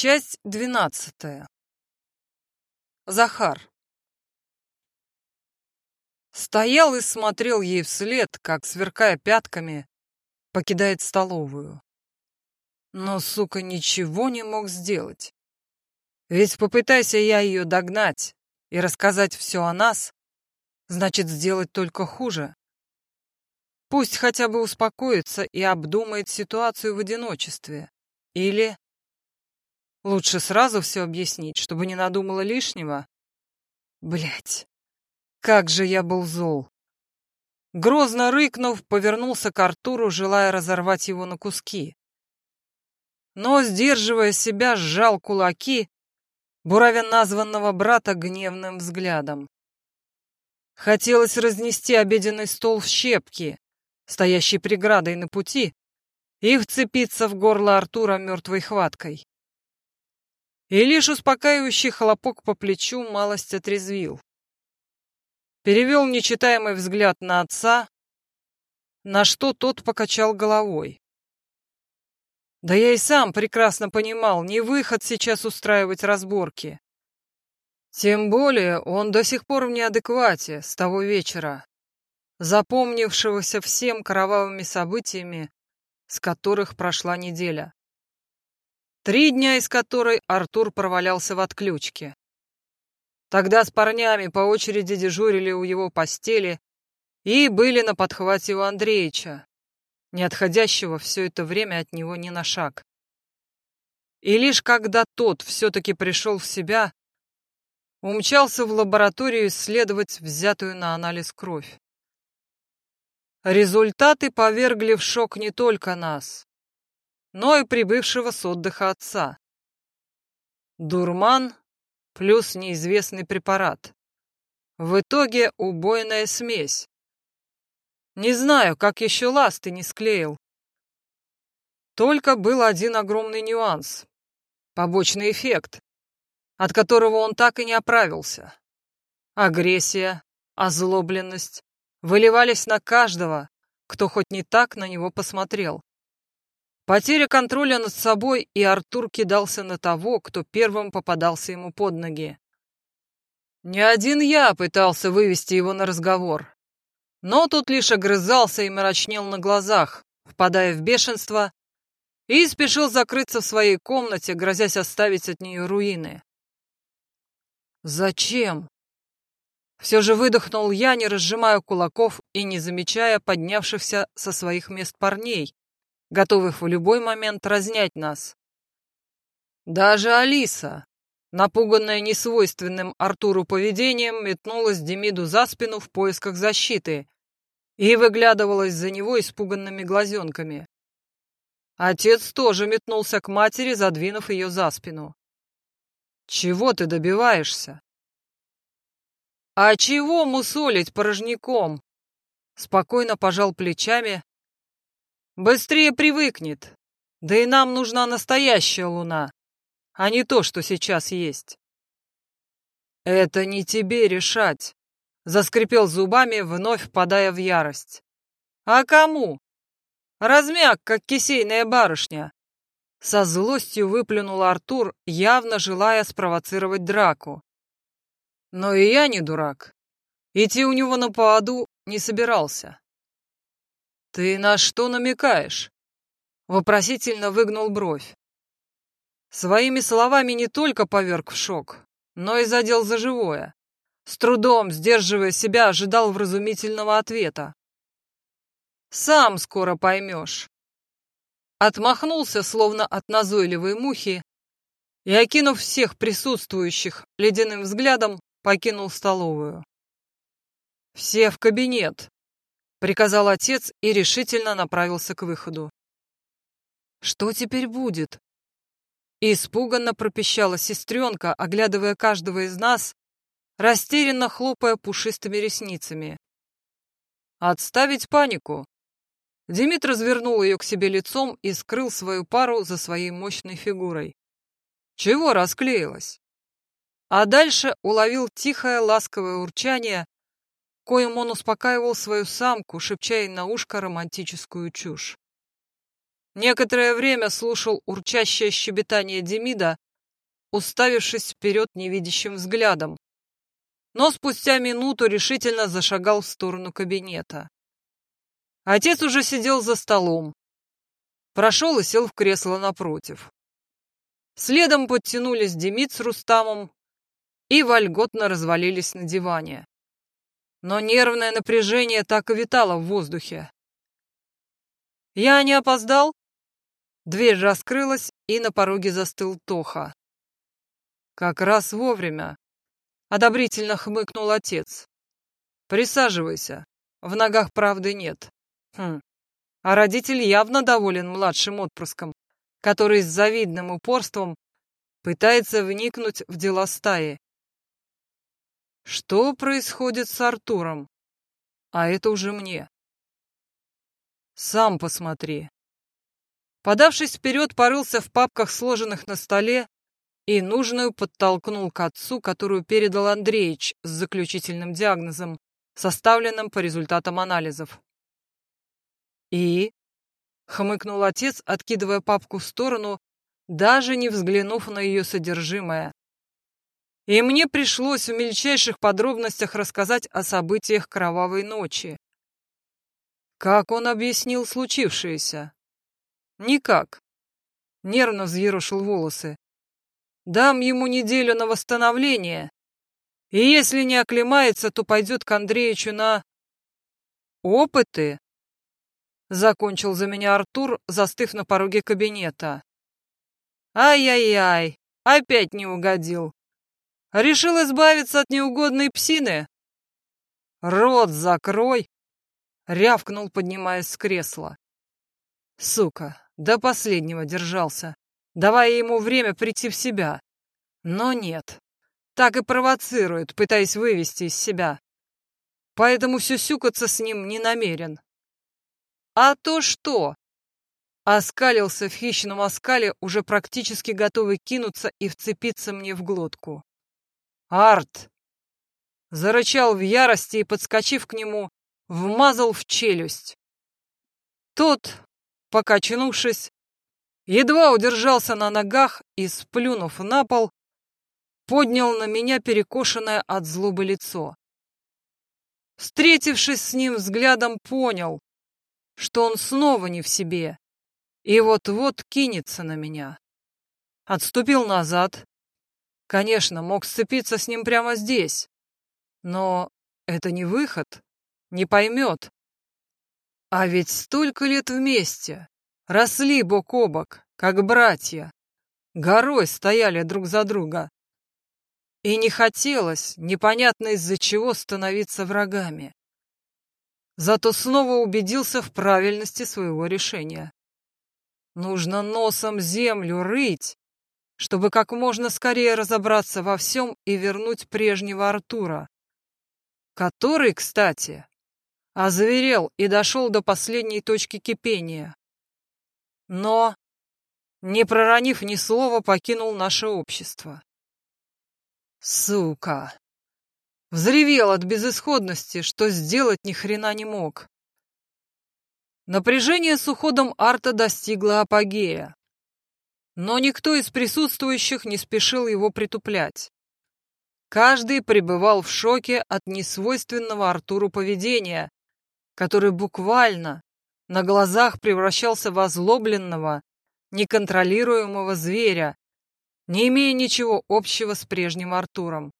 Часть двенадцатая. Захар. Стоял и смотрел ей вслед, как, сверкая пятками, покидает столовую. Но, сука, ничего не мог сделать. Ведь попытайся я ее догнать и рассказать все о нас, значит, сделать только хуже. Пусть хотя бы успокоится и обдумает ситуацию в одиночестве. Или Лучше сразу все объяснить, чтобы не надумала лишнего. Блять, как же я был зол. Грозно рыкнув, повернулся к Артуру, желая разорвать его на куски. Но, сдерживая себя, сжал кулаки, буравя названного брата гневным взглядом. Хотелось разнести обеденный стол в щепки, стоящий преградой на пути, и вцепиться в горло Артура мертвой хваткой. И лишь успокаивающий хлопок по плечу малость отрезвил. Перевел нечитаемый взгляд на отца, на что тот покачал головой. Да я и сам прекрасно понимал, не выход сейчас устраивать разборки. Тем более он до сих пор в неадеквате с того вечера, запомнившегося всем кровавыми событиями, с которых прошла неделя. Три дня из которой Артур провалялся в отключке. Тогда с парнями по очереди дежурили у его постели и были на подхвате у Андреича, не отходящего все это время от него ни на шаг. И лишь когда тот все-таки пришел в себя, умчался в лабораторию исследовать взятую на анализ кровь. Результаты повергли в шок не только нас, но и прибывшего с отдыха отца. Дурман плюс неизвестный препарат. В итоге убойная смесь. Не знаю, как еще ласты не склеил. Только был один огромный нюанс. Побочный эффект, от которого он так и не оправился. Агрессия, озлобленность выливались на каждого, кто хоть не так на него посмотрел. Потеря контроля над собой, и Артур кидался на того, кто первым попадался ему под ноги. Не один я пытался вывести его на разговор. Но тот лишь огрызался и мрачнел на глазах, впадая в бешенство, и спешил закрыться в своей комнате, грозясь оставить от нее руины. «Зачем?» Все же выдохнул я, не разжимая кулаков и не замечая поднявшихся со своих мест парней, готовых в любой момент разнять нас. Даже Алиса, напуганная несвойственным Артуру поведением, метнулась Демиду за спину в поисках защиты и выглядывалась за него испуганными глазенками. Отец тоже метнулся к матери, задвинув ее за спину. «Чего ты добиваешься?» «А чего мусолить порожняком?» Спокойно пожал плечами, Быстрее привыкнет. Да и нам нужна настоящая луна, а не то, что сейчас есть. Это не тебе решать, заскрипел зубами, вновь впадая в ярость. А кому? Размяк, как кисейная барышня. Со злостью выплюнул Артур, явно желая спровоцировать драку. Но и я не дурак. Идти у него на поводу не собирался. «Ты на что намекаешь?» Вопросительно выгнул бровь. Своими словами не только поверг в шок, но и задел за живое. С трудом, сдерживая себя, ожидал вразумительного ответа. «Сам скоро поймешь». Отмахнулся, словно от назойливой мухи, и, окинув всех присутствующих ледяным взглядом, покинул столовую. «Все в кабинет», приказал отец и решительно направился к выходу. Что теперь будет? Испуганно пропищала сестренка, оглядывая каждого из нас, растерянно хлопая пушистыми ресницами. Отставить панику. Демид развернул ее к себе лицом и скрыл свою пару за своей мощной фигурой. Чего расклеилась? А дальше уловил тихое ласковое урчание, коим он успокаивал свою самку, шепча ей на ушко романтическую чушь. Некоторое время слушал урчащее щебетание Демида, уставившись вперед невидящим взглядом, но спустя минуту решительно зашагал в сторону кабинета. Отец уже сидел за столом, прошел и сел в кресло напротив. Следом подтянулись Демид с Рустамом и вольготно развалились на диване. Но нервное напряжение так и витало в воздухе. «Я не опоздал?» Дверь раскрылась, и на пороге застыл Тоха. «Как раз вовремя», — одобрительно хмыкнул отец. «Присаживайся, в ногах правды нет». Хм. А родитель явно доволен младшим отпрыском, который с завидным упорством пытается вникнуть в дела стаи. Что происходит с Артуром? А это уже мне. Сам посмотри. Подавшись вперед, порылся в папках, сложенных на столе, и нужную подтолкнул к отцу, которую передал Андреич с заключительным диагнозом, составленным по результатам анализов. «И?» — хмыкнул отец, откидывая папку в сторону, даже не взглянув на ее содержимое. И мне пришлось в мельчайших подробностях рассказать о событиях кровавой ночи. Как он объяснил случившееся? Никак. Нервно взъерошил волосы. Дам ему неделю на восстановление. И если не оклемается, то пойдет к Андреичу на... Опыты? Закончил за меня Артур, застыв на пороге кабинета. Ай-яй-яй, опять не угодил. Решил избавиться от неугодной псины? Рот закрой! Рявкнул, поднимаясь с кресла. Сука, до последнего держался, давая ему время прийти в себя. Но нет, так и провоцирует, пытаясь вывести из себя. Поэтому сюсюкаться с ним не намерен. «А то что?» Оскалился в хищном оскале, уже практически готовый кинуться и вцепиться мне в глотку. «Арт!» Зарычал в ярости и, подскочив к нему, вмазал в челюсть. Тот, покачнувшись, едва удержался на ногах и, сплюнув на пол, поднял на меня перекошенное от злобы лицо. Встретившись с ним взглядом, понял, что он снова не в себе и вот-вот кинется на меня. Отступил назад. Конечно, мог сцепиться с ним прямо здесь, но это не выход, не поймет. А ведь столько лет вместе, росли бок о бок, как братья, горой стояли друг за друга. И не хотелось, непонятно из-за чего, становиться врагами зато снова убедился в правильности своего решения. Нужно носом землю рыть, чтобы как можно скорее разобраться во всем и вернуть прежнего Артура, который, кстати, озверел и дошел до последней точки кипения. Но, не проронив ни слова, покинул наше общество. Сука! Взревел от безысходности, что сделать ни хрена не мог. Напряжение с уходом Арта достигло апогея. Но никто из присутствующих не спешил его притуплять. Каждый пребывал в шоке от несвойственного Артуру поведения, который буквально на глазах превращался в озлобленного, неконтролируемого зверя, не имея ничего общего с прежним Артуром.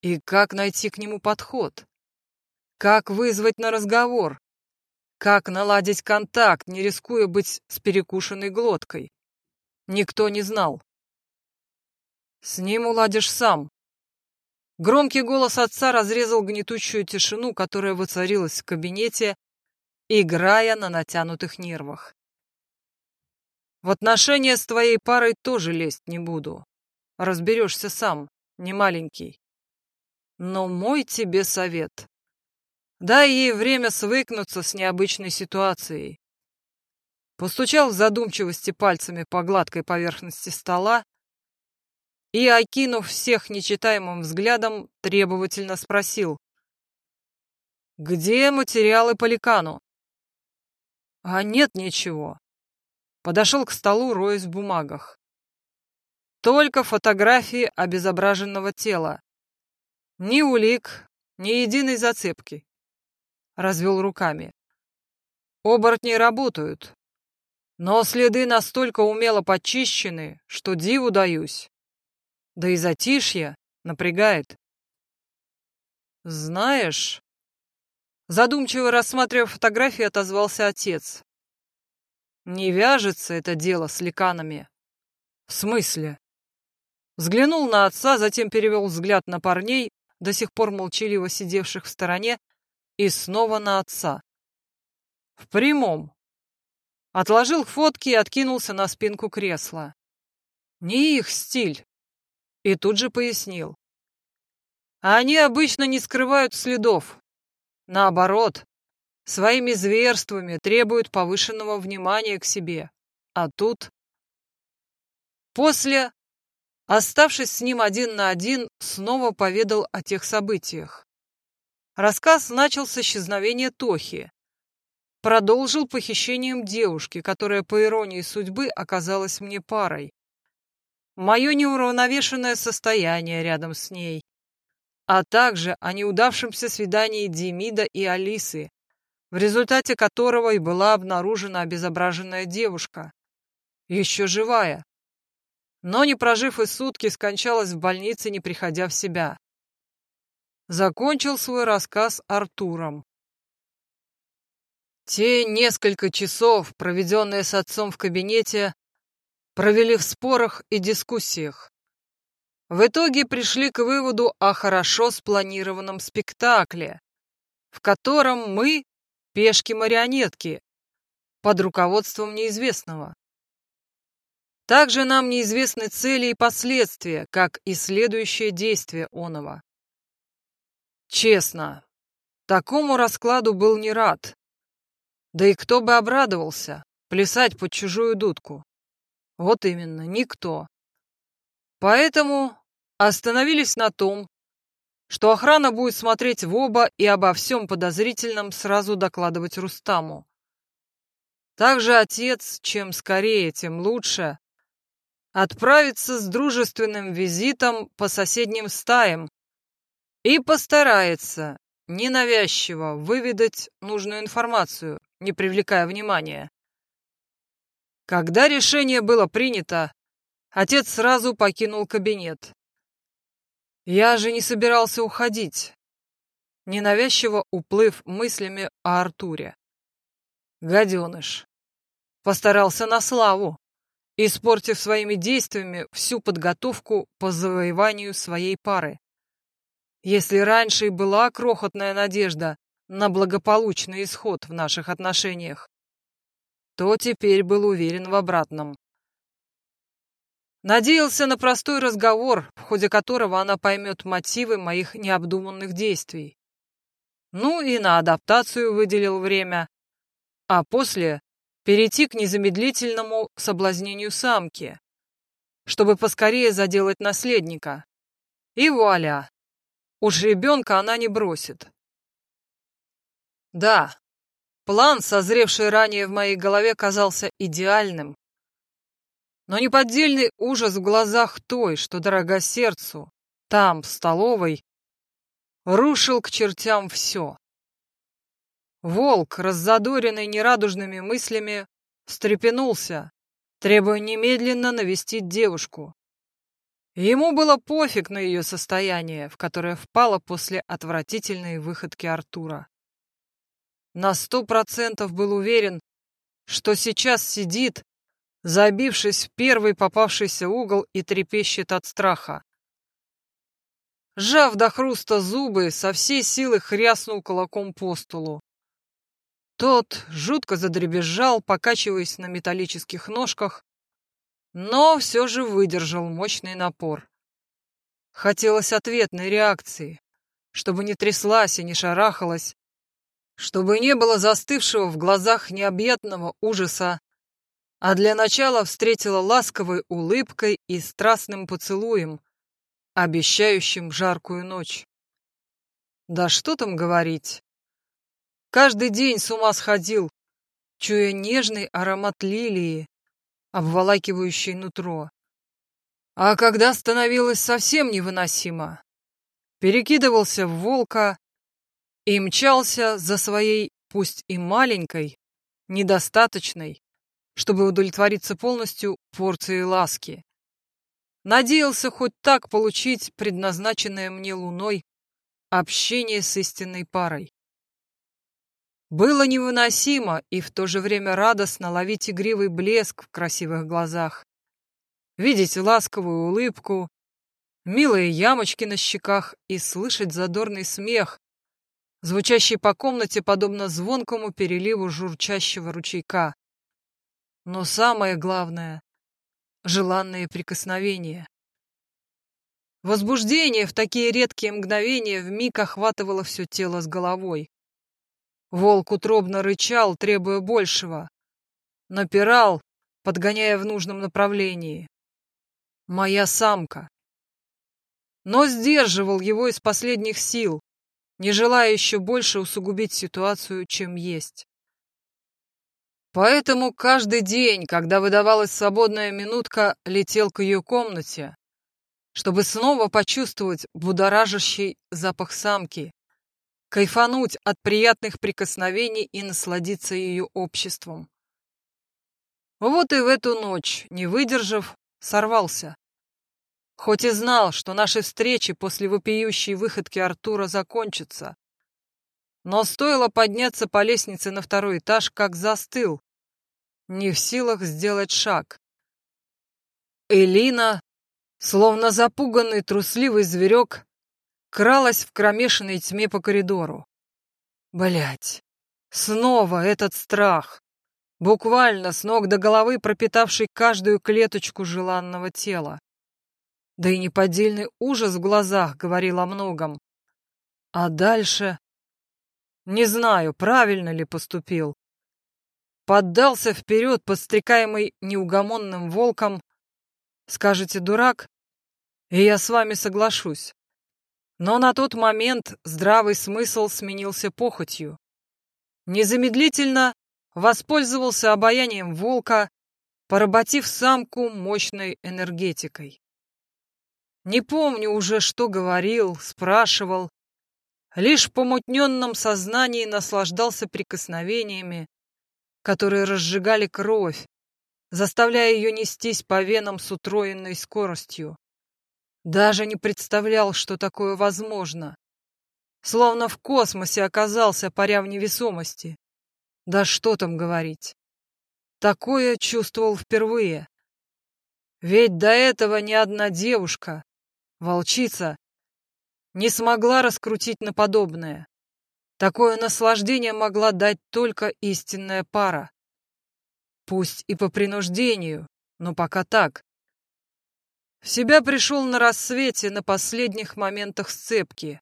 И как найти к нему подход? Как вызвать на разговор? Как наладить контакт, не рискуя быть с перекушенной глоткой? Никто не знал. С ним уладишь сам. Громкий голос отца разрезал гнетущую тишину, которая воцарилась в кабинете, играя на натянутых нервах. В отношения с твоей парой тоже лезть не буду. Разберешься сам, не маленький. Но мой тебе совет. Дай ей время свыкнуться с необычной ситуацией. Постучал в задумчивости пальцами по гладкой поверхности стола и, окинув всех нечитаемым взглядом, требовательно спросил. «Где материалы по ликану?» «А нет ничего». Подошел к столу, роясь в бумагах. Только фотографии обезображенного тела. Ни улик, ни единой зацепки. Развел руками. Оборотни работают. Но следы настолько умело почищены, что диву даюсь. Да и затишье напрягает. Знаешь, задумчиво рассматривая фотографии, отозвался отец. Не вяжется это дело с ликанами. В смысле? Взглянул на отца, затем перевел взгляд на парней, до сих пор молчаливо сидевших в стороне, и снова на отца. В прямом. Отложил фотки и откинулся на спинку кресла. Не их стиль. И тут же пояснил. Они обычно не скрывают следов. Наоборот, своими зверствами требуют повышенного внимания к себе. А тут... После, оставшись с ним один на один, снова поведал о тех событиях. Рассказ начал с исчезновения Тохи. Продолжил похищением девушки, которая, по иронии судьбы, оказалась мне парой. Мое неуравновешенное состояние рядом с ней, а также о неудавшемся свидании Демида и Алисы, в результате которого и была обнаружена обезображенная девушка, еще живая, но, не прожив и сутки, скончалась в больнице, не приходя в себя закончил свой рассказ Артуром. Те несколько часов, проведенные с отцом в кабинете, провели в спорах и дискуссиях. В итоге пришли к выводу о хорошо спланированном спектакле, в котором мы — пешки-марионетки, под руководством неизвестного. Также нам неизвестны цели и последствия, как и следующее действие оного. Честно, такому раскладу был не рад. Да и кто бы обрадовался плясать под чужую дудку? Вот именно, никто. Поэтому остановились на том, что охрана будет смотреть в оба и обо всем подозрительном сразу докладывать Рустаму. Также отец, чем скорее, тем лучше, отправится с дружественным визитом по соседним стаям, и постарается ненавязчиво выведать нужную информацию, не привлекая внимания. Когда решение было принято, отец сразу покинул кабинет. Я же не собирался уходить, ненавязчиво уплыв мыслями о Артуре. Гаденыш. Постарался на славу, испортив своими действиями всю подготовку по завоеванию своей пары. Если раньше и была крохотная надежда на благополучный исход в наших отношениях, то теперь был уверен в обратном. Надеялся на простой разговор, в ходе которого она поймет мотивы моих необдуманных действий. Ну и на адаптацию выделил время, а после перейти к незамедлительному соблазнению самки, чтобы поскорее заделать наследника. И вуаля! Уж ребенка она не бросит. Да, план, созревший ранее в моей голове, казался идеальным. Но неподдельный ужас в глазах той, что дорога сердцу, там, в столовой, рушил к чертям все. Волк, раззадоренный нерадужными мыслями, встрепенулся, требуя немедленно навестить девушку. Ему было пофиг на ее состояние, в которое впало после отвратительной выходки Артура. На сто процентов был уверен, что сейчас сидит, забившись в первый попавшийся угол и трепещет от страха. Сжав до хруста зубы, со всей силы хряснул кулаком по столу. Тот жутко задребезжал, покачиваясь на металлических ножках, но все же выдержал мощный напор. Хотелось ответной реакции, чтобы не тряслась и не шарахалась, чтобы не было застывшего в глазах необъятного ужаса, а для начала встретила ласковой улыбкой и страстным поцелуем, обещающим жаркую ночь. Да что там говорить. Каждый день с ума сходил, чуя нежный аромат лилии, обволакивающей нутро. А когда становилось совсем невыносимо, перекидывался в волка и мчался за своей, пусть и маленькой, недостаточной, чтобы удовлетвориться полностью порцией ласки. Надеялся хоть так получить предназначенное мне луной общение с истинной парой. Было невыносимо и в то же время радостно ловить игривый блеск в красивых глазах, видеть ласковую улыбку, милые ямочки на щеках и слышать задорный смех, звучащий по комнате подобно звонкому переливу журчащего ручейка. Но самое главное — желанные прикосновения. Возбуждение в такие редкие мгновения вмиг охватывало все тело с головой. Волк утробно рычал, требуя большего. Напирал, подгоняя в нужном направлении. Моя самка. Но сдерживал его из последних сил, не желая еще больше усугубить ситуацию, чем есть. Поэтому каждый день, когда выдавалась свободная минутка, летел к ее комнате, чтобы снова почувствовать будоражащий запах самки, кайфануть от приятных прикосновений и насладиться ее обществом. Вот и в эту ночь, не выдержав, сорвался. Хоть и знал, что наши встречи после вопиющей выходки Артура закончатся. Но стоило подняться по лестнице на второй этаж, как застыл, не в силах сделать шаг. Элина, словно запуганный трусливый зверек, кралась в кромешной тьме по коридору. Блять, снова этот страх, буквально с ног до головы пропитавший каждую клеточку желанного тела. Да и неподдельный ужас в глазах говорил о многом. А дальше... Не знаю, правильно ли поступил. Поддался вперед, подстрекаемый неугомонным волком. Скажете, дурак? И я с вами соглашусь. Но на тот момент здравый смысл сменился похотью. Незамедлительно воспользовался обаянием волка, поработив самку мощной энергетикой. Не помню уже, что говорил, спрашивал. Лишь в помутненном сознании наслаждался прикосновениями, которые разжигали кровь, заставляя ее нестись по венам с утроенной скоростью. Даже не представлял, что такое возможно. Словно в космосе оказался, паря в невесомости. Да что там говорить. Такое чувствовал впервые. Ведь до этого ни одна девушка, волчица, не смогла раскрутить на подобное. Такое наслаждение могла дать только истинная пара. Пусть и по принуждению, но пока так. В себя пришел на рассвете на последних моментах сцепки.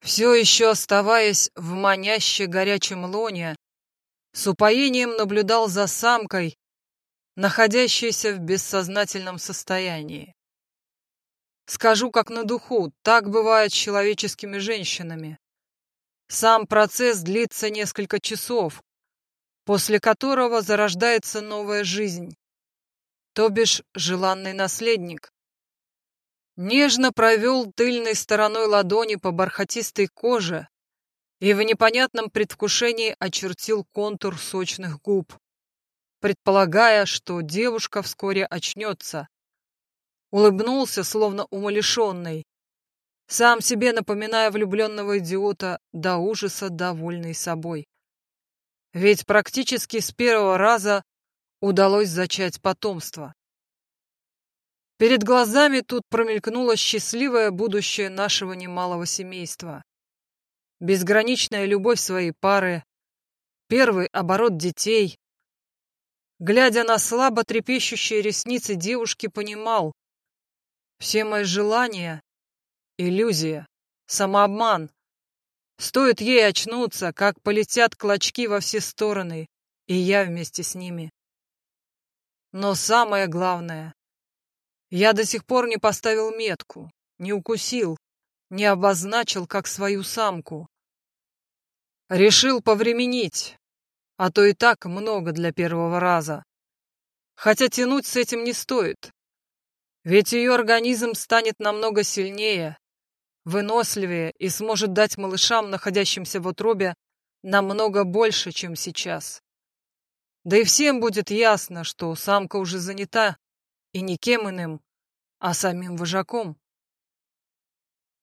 Все еще оставаясь в маняще горячем лоне, с упоением наблюдал за самкой, находящейся в бессознательном состоянии. Скажу как на духу, так бывает с человеческими женщинами. Сам процесс длится несколько часов, после которого зарождается новая жизнь то бишь желанный наследник. Нежно провел тыльной стороной ладони по бархатистой коже и в непонятном предвкушении очертил контур сочных губ, предполагая, что девушка вскоре очнется. Улыбнулся, словно умалишенный, сам себе напоминая влюбленного идиота до ужаса довольный собой. Ведь практически с первого раза удалось зачать потомство. Перед глазами тут промелькнуло счастливое будущее нашего немалого семейства. Безграничная любовь своей пары, первый оборот детей. Глядя на слабо трепещущие ресницы девушки, понимал, все мои желания — иллюзия, самообман. Стоит ей очнуться, как полетят клочки во все стороны, и я вместе с ними. Но самое главное, я до сих пор не поставил метку, не укусил, не обозначил как свою самку. Решил повременить, а то и так много для первого раза. Хотя тянуть с этим не стоит. Ведь ее организм станет намного сильнее, выносливее и сможет дать малышам, находящимся в утробе, намного больше, чем сейчас. Да и всем будет ясно, что самка уже занята, и не кем иным, а самим вожаком.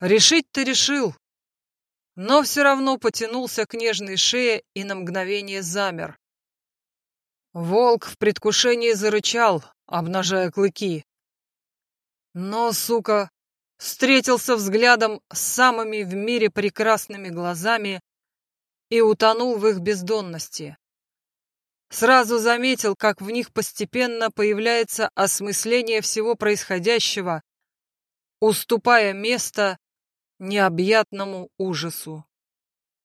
Решить ты решил, но все равно потянулся к нежной шее и на мгновение замер. Волк в предвкушении зарычал, обнажая клыки. Но, сука, встретился взглядом с самыми в мире прекрасными глазами и утонул в их бездонности. Сразу заметил, как в них постепенно появляется осмысление всего происходящего, уступая место необъятному ужасу.